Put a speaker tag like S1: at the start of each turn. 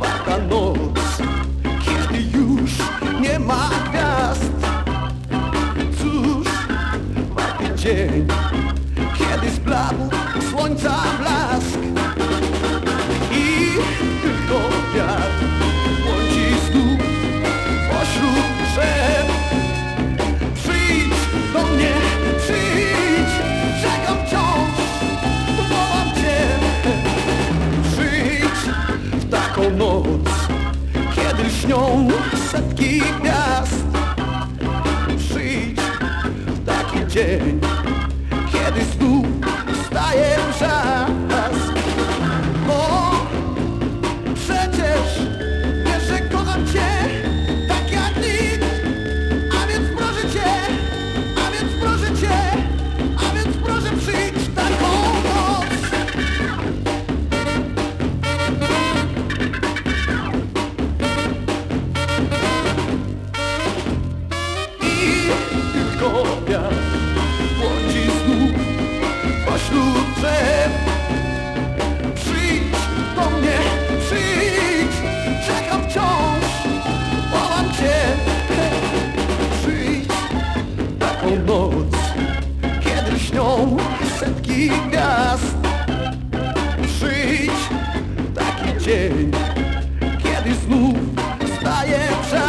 S1: Warta noc, kiedy już nie ma gwiazd. Cóż, warty dzień, kiedy zbladł słońca blask taką noc, kiedy śnią setki gwiazd. Przyjdź taki dzień, kiedy znów wśród drzew Przyjdź do mnie, przyjdź. Czekam wciąż, wołam cię. Przyjdź taką noc Kiedy śnią setki gwiazd. Przyjdź taki dzień Kiedy znów staje czas